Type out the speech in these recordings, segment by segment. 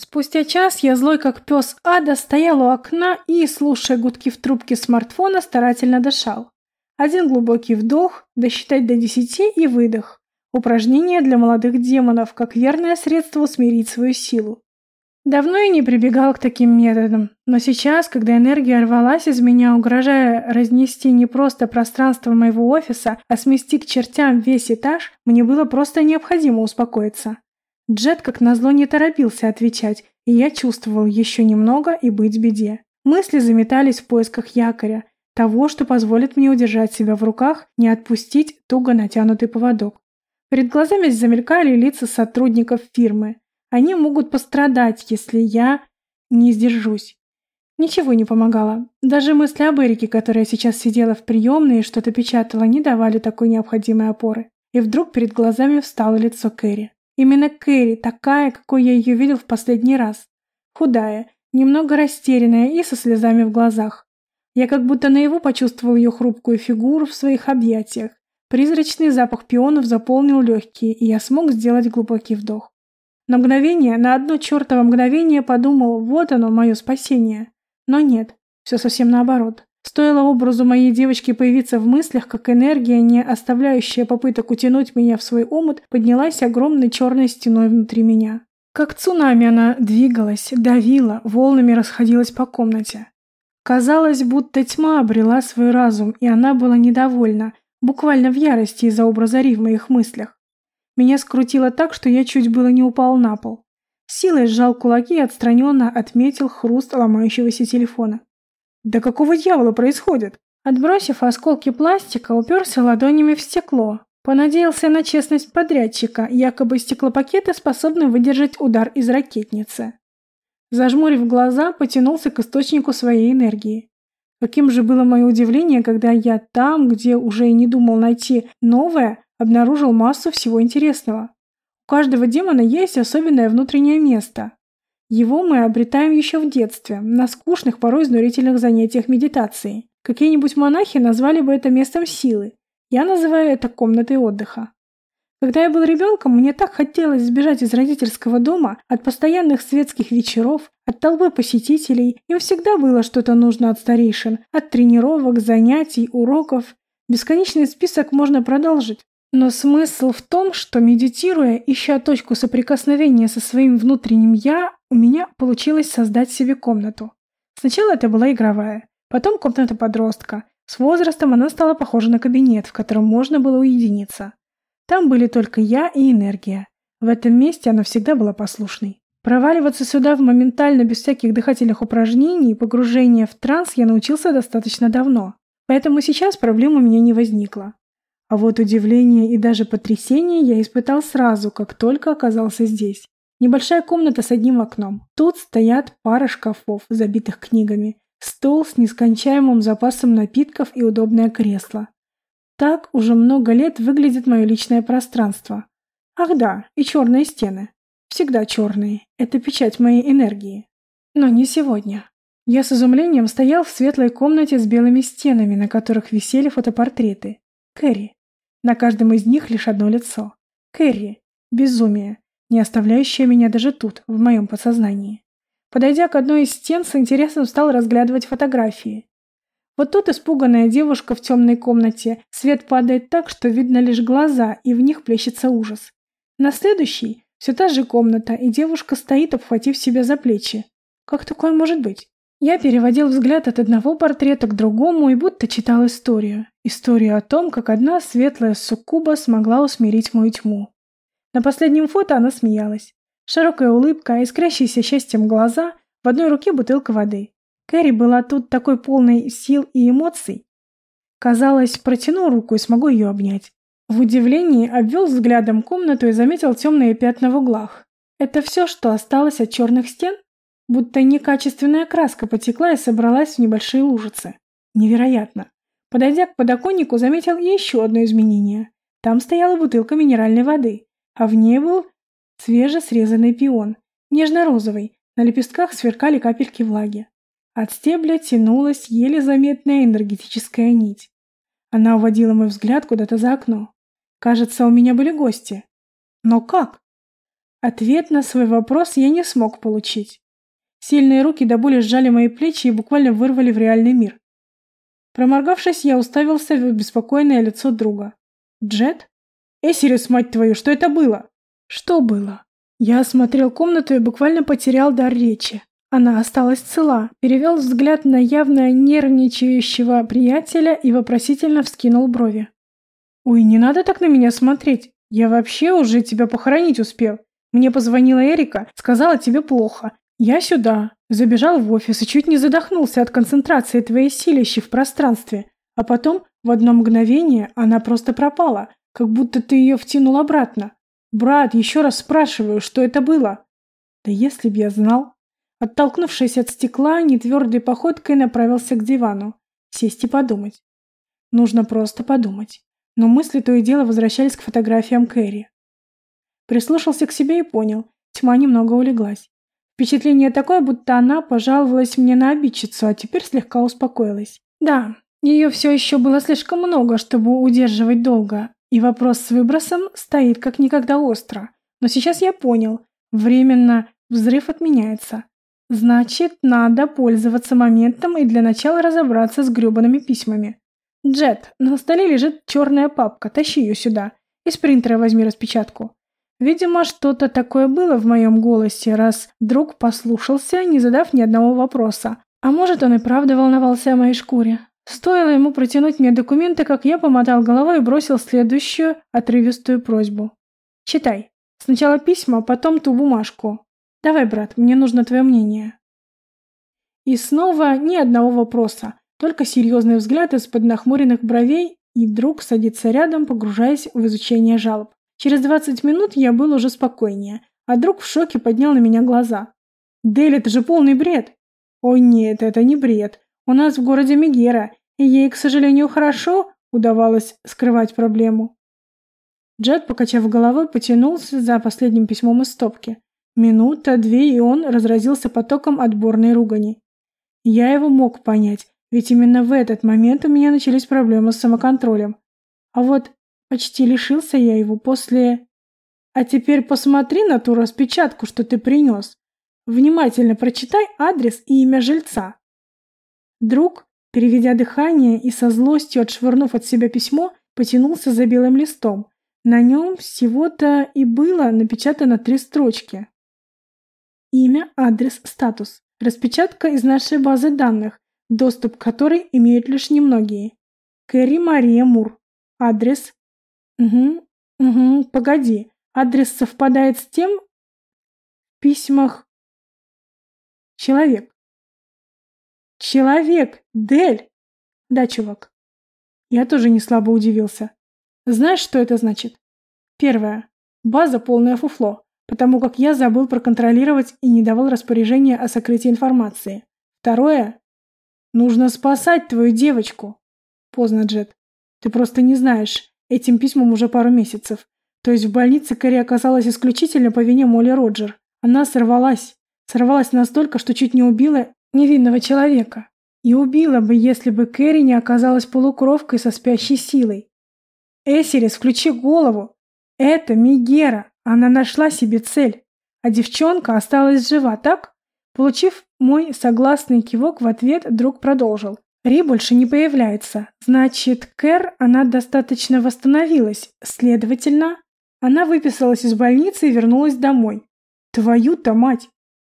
Спустя час я злой как пес ада стоял у окна и, слушая гудки в трубке смартфона, старательно дышал. Один глубокий вдох, досчитать до десяти и выдох. Упражнение для молодых демонов, как верное средство усмирить свою силу. Давно я не прибегал к таким методам, но сейчас, когда энергия рвалась из меня, угрожая разнести не просто пространство моего офиса, а смести к чертям весь этаж, мне было просто необходимо успокоиться. Джет, как назло, не торопился отвечать, и я чувствовал еще немного и быть беде. Мысли заметались в поисках якоря, того, что позволит мне удержать себя в руках, не отпустить туго натянутый поводок. Перед глазами замелькали лица сотрудников фирмы. Они могут пострадать, если я не сдержусь. Ничего не помогало. Даже мысли об Эрике, которая сейчас сидела в приемной и что-то печатала, не давали такой необходимой опоры. И вдруг перед глазами встало лицо Кэрри. Именно Кэрри, такая, какой я ее видел в последний раз. Худая, немного растерянная и со слезами в глазах. Я как будто наяву почувствовал ее хрупкую фигуру в своих объятиях. Призрачный запах пионов заполнил легкие, и я смог сделать глубокий вдох. На мгновение, на одно чертово мгновение подумал, вот оно, мое спасение. Но нет, все совсем наоборот. Стоило образу моей девочки появиться в мыслях, как энергия, не оставляющая попыток утянуть меня в свой омут, поднялась огромной черной стеной внутри меня. Как цунами она двигалась, давила, волнами расходилась по комнате. Казалось, будто тьма обрела свой разум, и она была недовольна, буквально в ярости из-за образа Ри в моих мыслях. Меня скрутило так, что я чуть было не упал на пол. Силой сжал кулаки и отстраненно отметил хруст ломающегося телефона. Да какого дьявола происходит? Отбросив осколки пластика, уперся ладонями в стекло. Понадеялся на честность подрядчика, якобы стеклопакеты способны выдержать удар из ракетницы. Зажмурив глаза, потянулся к источнику своей энергии. Каким же было мое удивление, когда я там, где уже и не думал найти новое, обнаружил массу всего интересного. У каждого демона есть особенное внутреннее место, его мы обретаем еще в детстве, на скучных, порой изнурительных занятиях медитацией. Какие-нибудь монахи назвали бы это местом силы. Я называю это комнатой отдыха. Когда я был ребенком, мне так хотелось сбежать из родительского дома, от постоянных светских вечеров, от толпы посетителей. Им всегда было что-то нужно от старейшин, от тренировок, занятий, уроков. Бесконечный список можно продолжить. Но смысл в том, что медитируя, ища точку соприкосновения со своим внутренним «я», у меня получилось создать себе комнату. Сначала это была игровая, потом комната подростка. С возрастом она стала похожа на кабинет, в котором можно было уединиться. Там были только я и энергия. В этом месте она всегда была послушной. Проваливаться сюда в моментально без всяких дыхательных упражнений и погружения в транс я научился достаточно давно. Поэтому сейчас проблем у меня не возникло. А вот удивление и даже потрясение я испытал сразу, как только оказался здесь. Небольшая комната с одним окном. Тут стоят пара шкафов, забитых книгами, стол с нескончаемым запасом напитков и удобное кресло. Так уже много лет выглядит мое личное пространство. Ах да, и черные стены. Всегда черные. Это печать моей энергии. Но не сегодня. Я с изумлением стоял в светлой комнате с белыми стенами, на которых висели фотопортреты. Кэрри. На каждом из них лишь одно лицо. Кэрри. Безумие, не оставляющее меня даже тут, в моем подсознании. Подойдя к одной из стен, с интересом стал разглядывать фотографии. Вот тут испуганная девушка в темной комнате, свет падает так, что видно лишь глаза, и в них плещется ужас. На следующей все та же комната, и девушка стоит, обхватив себя за плечи. Как такое может быть? Я переводил взгляд от одного портрета к другому и будто читал историю. Историю о том, как одна светлая суккуба смогла усмирить мою тьму. На последнем фото она смеялась. Широкая улыбка, искрящиеся счастьем глаза, в одной руке бутылка воды. Кэрри была тут такой полной сил и эмоций. Казалось, протяну руку и смогу ее обнять. В удивлении обвел взглядом комнату и заметил темные пятна в углах. Это все, что осталось от черных стен? Будто некачественная краска потекла и собралась в небольшие лужицы. Невероятно. Подойдя к подоконнику, заметил еще одно изменение. Там стояла бутылка минеральной воды, а в ней был свежесрезанный пион, нежно-розовый, на лепестках сверкали капельки влаги. От стебля тянулась еле заметная энергетическая нить. Она уводила мой взгляд куда-то за окно. Кажется, у меня были гости. Но как? Ответ на свой вопрос я не смог получить. Сильные руки до боли сжали мои плечи и буквально вырвали в реальный мир. Проморгавшись, я уставился в беспокойное лицо друга. «Джет? Эсирис, мать твою, что это было?» «Что было?» Я осмотрел комнату и буквально потерял дар речи. Она осталась цела, перевел взгляд на явно нервничающего приятеля и вопросительно вскинул брови. «Ой, не надо так на меня смотреть. Я вообще уже тебя похоронить успел. Мне позвонила Эрика, сказала тебе плохо. Я сюда, забежал в офис и чуть не задохнулся от концентрации твоей силищи в пространстве. А потом, в одно мгновение, она просто пропала, как будто ты ее втянул обратно. Брат, еще раз спрашиваю, что это было? Да если б я знал. Оттолкнувшись от стекла, нетвердой походкой направился к дивану. Сесть и подумать. Нужно просто подумать. Но мысли то и дело возвращались к фотографиям Кэрри. Прислушался к себе и понял. Тьма немного улеглась. Впечатление такое, будто она пожаловалась мне на обидчицу, а теперь слегка успокоилась. Да, ее все еще было слишком много, чтобы удерживать долго, и вопрос с выбросом стоит как никогда остро. Но сейчас я понял, временно взрыв отменяется. Значит, надо пользоваться моментом и для начала разобраться с гребаными письмами. Джет, на столе лежит черная папка, тащи ее сюда. Из принтера возьми распечатку. Видимо, что-то такое было в моем голосе, раз друг послушался, не задав ни одного вопроса. А может, он и правда волновался о моей шкуре. Стоило ему протянуть мне документы, как я помотал головой и бросил следующую отрывистую просьбу. «Читай. Сначала письма, потом ту бумажку. Давай, брат, мне нужно твое мнение». И снова ни одного вопроса, только серьезный взгляд из-под нахмуренных бровей, и друг садится рядом, погружаясь в изучение жалоб. Через 20 минут я был уже спокойнее, а друг в шоке поднял на меня глаза. «Дель, это же полный бред!» «Ой, нет, это не бред. У нас в городе Мегера, и ей, к сожалению, хорошо удавалось скрывать проблему». Джет, покачав головой, потянулся за последним письмом из стопки. Минута, две, и он разразился потоком отборной ругани. Я его мог понять, ведь именно в этот момент у меня начались проблемы с самоконтролем. А вот Почти лишился я его после... А теперь посмотри на ту распечатку, что ты принес. Внимательно прочитай адрес и имя жильца. Друг, переведя дыхание и со злостью отшвырнув от себя письмо, потянулся за белым листом. На нем всего-то и было напечатано три строчки. Имя, адрес, статус. Распечатка из нашей базы данных, доступ к которой имеют лишь немногие. Кэрри Мария Мур. Адрес Угу, угу, погоди. Адрес совпадает с тем в письмах. Человек. Человек, Дель. Да, чувак. Я тоже не слабо удивился. Знаешь, что это значит? Первое. База полное фуфло, потому как я забыл проконтролировать и не давал распоряжения о сокрытии информации. Второе. Нужно спасать твою девочку. Поздно, Джет. Ты просто не знаешь. Этим письмам уже пару месяцев. То есть в больнице Кэрри оказалась исключительно по вине Молли Роджер. Она сорвалась. Сорвалась настолько, что чуть не убила невинного человека. И убила бы, если бы Кэрри не оказалась полукровкой со спящей силой. Эсерис, включи голову. Это Мигера. Она нашла себе цель. А девчонка осталась жива, так? Получив мой согласный кивок в ответ, друг продолжил. Ри больше не появляется. Значит, Кэр, она достаточно восстановилась. Следовательно, она выписалась из больницы и вернулась домой. Твою-то мать!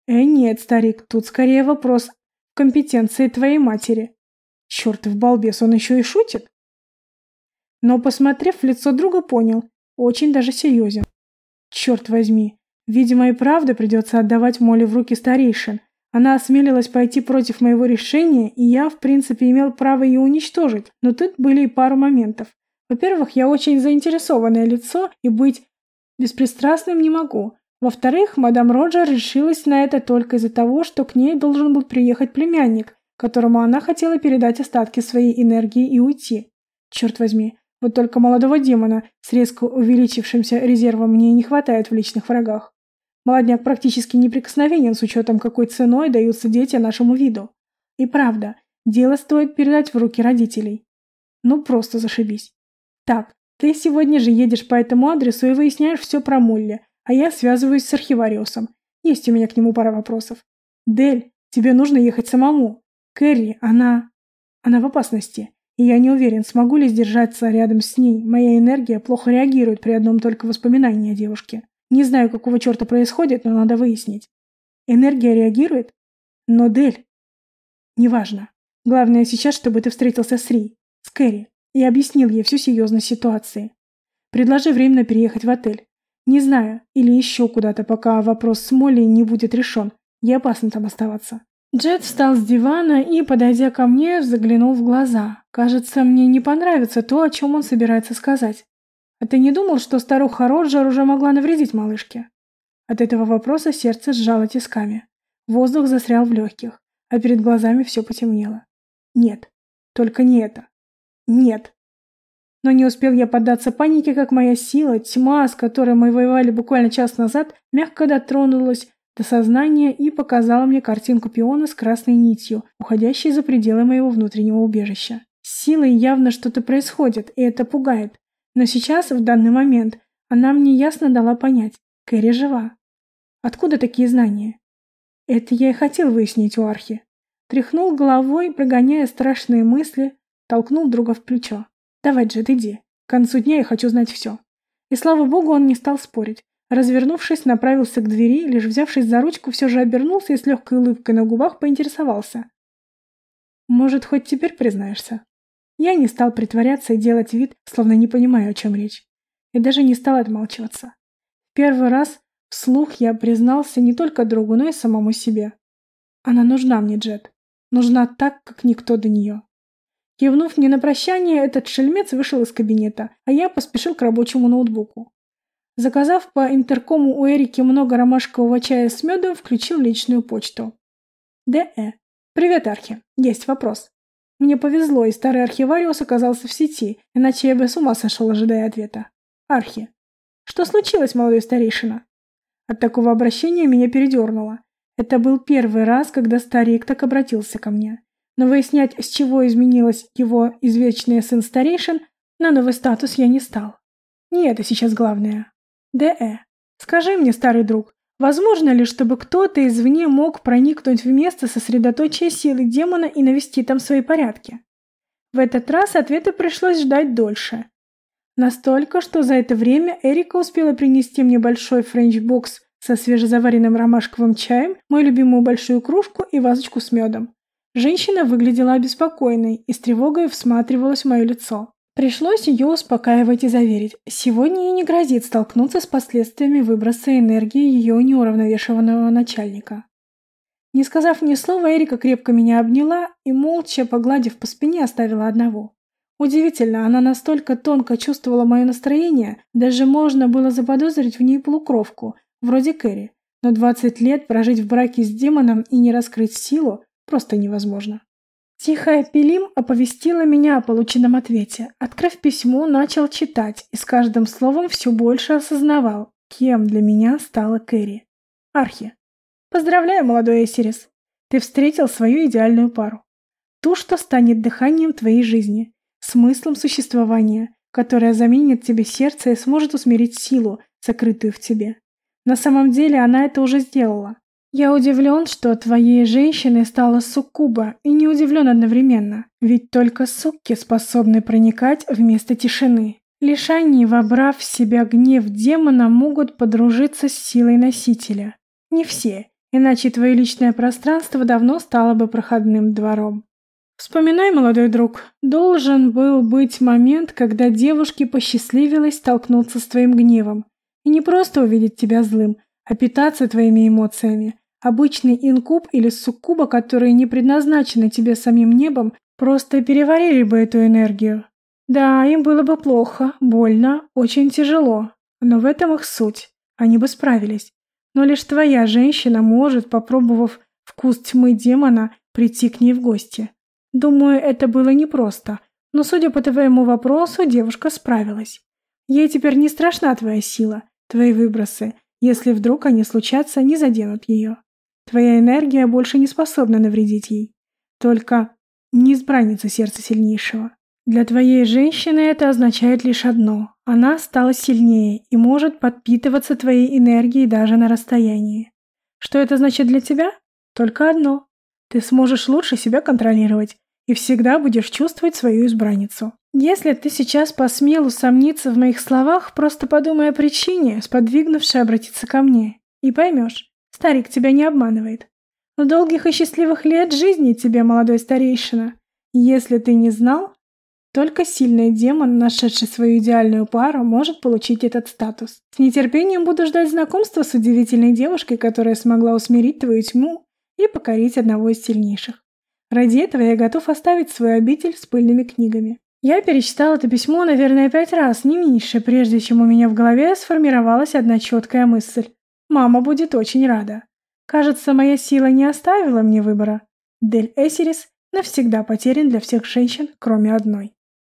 Э, нет, старик, тут скорее вопрос компетенции твоей матери. Чертов балбес, он еще и шутит. Но, посмотрев в лицо друга, понял, очень даже серьезен. Черт возьми, видимо и правда придется отдавать Молли в руки старейшин, она осмелилась пойти против моего решения, и я, в принципе, имел право ее уничтожить, но тут были и пару моментов. Во-первых, я очень заинтересованное лицо, и быть беспристрастным не могу. Во-вторых, мадам Роджер решилась на это только из-за того, что к ней должен был приехать племянник, которому она хотела передать остатки своей энергии и уйти. Черт возьми, вот только молодого демона с резко увеличившимся резервом мне не хватает в личных врагах. Молодняк практически неприкосновенен с учетом, какой ценой даются дети нашему виду. И правда, дело стоит передать в руки родителей. Ну, просто зашибись. Так, ты сегодня же едешь по этому адресу и выясняешь все про Молли, а я связываюсь с архивариусом. Есть у меня к нему пара вопросов. Дель, тебе нужно ехать самому. Кэрри, она... Она в опасности. И я не уверен, смогу ли сдержаться рядом с ней. Моя энергия плохо реагирует при одном только воспоминании о девушке. Не знаю, какого черта происходит, но надо выяснить. Энергия реагирует? Но Дель... Неважно. Главное сейчас, чтобы ты встретился с Ри, с Кэрри, и объяснил ей всю серьезность ситуации. Предложи временно переехать в отель. Не знаю, или еще куда-то, пока вопрос с Молли не будет решен. Я опасно там оставаться. Джет встал с дивана и, подойдя ко мне, заглянул в глаза. Кажется, мне не понравится то, о чем он собирается сказать. А ты не думал, что старуха Роджер уже могла навредить малышке? От этого вопроса сердце сжало тисками. Воздух застрял в легких, а перед глазами все потемнело. Нет, только не это. Нет. Но не успел я поддаться панике, как моя сила, тьма, с которой мы воевали буквально час назад, мягко дотронулась до сознания и показала мне картинку пиона с красной нитью, уходящей за пределы моего внутреннего убежища. С силой явно что-то происходит, и это пугает. Но сейчас, в данный момент, она мне ясно дала понять. Кэрри жива. Откуда такие знания? Это я и хотел выяснить у Архи. Тряхнул головой, прогоняя страшные мысли, толкнул друга в плечо. «Давай, Джет, иди. К концу дня я хочу знать все». И слава богу, он не стал спорить. Развернувшись, направился к двери, лишь взявшись за ручку, все же обернулся и с легкой улыбкой на губах поинтересовался. «Может, хоть теперь признаешься?» Я не стал притворяться и делать вид, словно не понимаю, о чем речь. И даже не стал отмалчиваться. Первый раз вслух я признался не только другу, но и самому себе. Она нужна мне, Джет. Нужна так, как никто до нее. Кивнув мне на прощание, этот шельмец вышел из кабинета, а я поспешил к рабочему ноутбуку. Заказав по интеркому у Эрики много ромашкового чая с медом, включил личную почту. Д.Э. Привет, Архи. Есть вопрос. Мне повезло, и старый архивариус оказался в сети, иначе я бы с ума сошел, ожидая ответа. Архи. Что случилось, молодой старейшина? От такого обращения меня передернуло. Это был первый раз, когда старик так обратился ко мне. Но выяснять, с чего изменилось его извечный сын старейшин, на новый статус я не стал. Не это сейчас главное. Д.Э. Скажи мне, старый друг, возможно ли, чтобы кто-то извне мог проникнуть в место сосредоточия силы демона и навести там свои порядки? В этот раз ответа пришлось ждать дольше. Настолько, что за это время Эрика успела принести мне большой френч-пресс со свежезаваренным ромашковым чаем, мою любимую большую кружку и вазочку с медом. Женщина выглядела обеспокоенной и с тревогой всматривалась в мое лицо. Пришлось ее успокаивать и заверить. Сегодня ей не грозит столкнуться с последствиями выброса энергии ее неуравновешенного начальника. Не сказав ни слова, Эрика крепко меня обняла и, молча погладив по спине, оставила одного. Удивительно, она настолько тонко чувствовала мое настроение, даже можно было заподозрить в ней полукровку, вроде Кэрри. Но 20 лет прожить в браке с демоном и не раскрыть силу просто невозможно. Тихая Пилим оповестила меня о полученном ответе. Открыв письмо, начал читать и с каждым словом все больше осознавал, кем для меня стала Кэрри. Архи. Поздравляю, молодой Эсирис. Ты встретил свою идеальную пару. Ту, что станет дыханием твоей жизни, смыслом существования, которая заменит тебе сердце и сможет усмирить силу, сокрытую в тебе. На самом деле она это уже сделала. Я удивлен, что твоей женщиной стала суккуба, и не удивлен одновременно, ведь только сукки способны проникать вместо тишины. Лишь они, вобрав в себя гнев демона, могут подружиться с силой носителя. Не все, иначе твое личное пространство давно стало бы проходным двором. Вспоминай, молодой друг, должен был быть момент, когда девушке посчастливилось столкнуться с твоим гневом. И не просто увидеть тебя злым, а питаться твоими эмоциями, Обычный инкуб или суккуба, которые не предназначены тебе самим небом, просто переварили бы эту энергию. Да, им было бы плохо, больно, очень тяжело. Но в этом их суть. Они бы справились. Но лишь твоя женщина может, попробовав вкус тьмы демона, прийти к ней в гости. Думаю, это было непросто. Но, судя по твоему вопросу, девушка справилась. Ей теперь не страшна твоя сила, твои выбросы. Если вдруг они случатся, не заденут ее. Твоя энергия больше не способна навредить ей. Только не избранница сердца сильнейшего. Для твоей женщины это означает лишь одно. Она стала сильнее и может подпитываться твоей энергией даже на расстоянии. Что это значит для тебя? Только одно. Ты сможешь лучше себя контролировать и всегда будешь чувствовать свою избранницу. Если ты сейчас посмел усомниться в моих словах, просто подумай о причине, сподвигнувшей обратиться ко мне, и поймешь, старик тебя не обманывает. Долгих и счастливых лет жизни тебе, молодой старейшина. Если ты не знал, только сильный демон, нашедший свою идеальную пару, может получить этот статус. С нетерпением буду ждать знакомства с удивительной девушкой, которая смогла усмирить твою тьму и покорить одного из сильнейших. Ради этого я готов оставить свою обитель с пыльными книгами. Я перечитал это письмо, наверное, пять раз, не меньше, прежде чем у меня в голове сформировалась одна четкая мысль. Мама будет очень рада. Кажется, моя сила не оставила мне выбора. Дель Эсерис навсегда потерян для всех женщин, кроме одной.